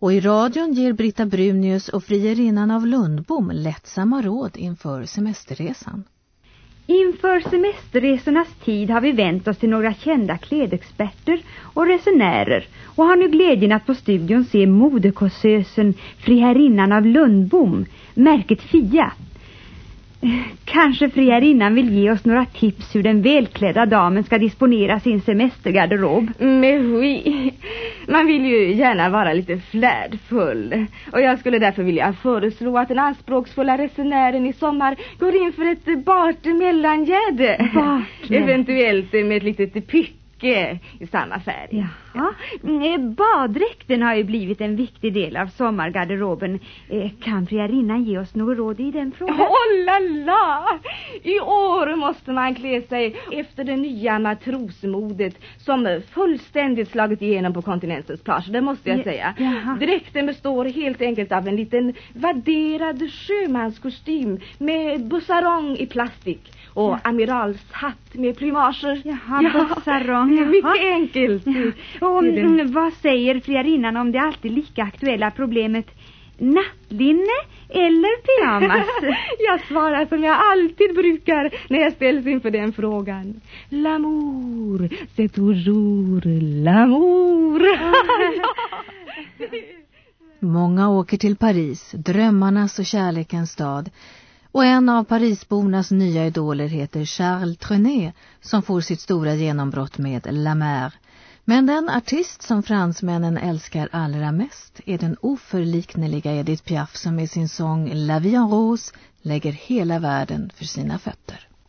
Och i radion ger Britta Brunius och frierinnan av Lundbom lättsamma råd inför semesterresan. Inför semesterresornas tid har vi vänt oss till några kända klädexperter och resenärer och har nu glädjen att på studion se modekåsösen friherrinnan av Lundbom, märket Fia. Kanske friherrinnan vill ge oss några tips hur den välklädda damen ska disponera sin semestergarderob. Mais oui. Man vill ju gärna vara lite flärdfull. Och jag skulle därför vilja föreslå att den anspråksfulla resenären i sommar går in för ett bart mellangärde. Bart? Eventuellt med ett litet pytt i samma färg. Ja. Mm, baddräkten har ju blivit en viktig del av sommargarderoben. Eh, kan friarinnan ge oss något råd i den frågan? Oh la la! I år måste man klä sig efter det nya matrosmodet som fullständigt slagit igenom på kontinentens plage, det måste jag Ja, säga. jaha. Dräkten består helt enkelt av en liten vadderad sjömanskostym med bussarong i plastik och amiralshatt med plymager. Jaha, bussarong, jaha. Mycket enkelt. Och Det är det. vad säger friarinnan om det alltid lika aktuella problemet nattlinne eller pyjamas? jag svarar som jag alltid brukar när jag ställs inför den frågan. L'amour, c'est toujours l'amour. Många åker till Paris, drömmarnas och kärlekens stad. Och en av Parisbornas nya idoler heter Charles Trenet som får sitt stora genombrott med La Mer. Men den artist som fransmännen älskar allra mest är den oförlikneliga Edith Piaf som med sin sång La Vie en Rose lägger hela världen för sina fötter.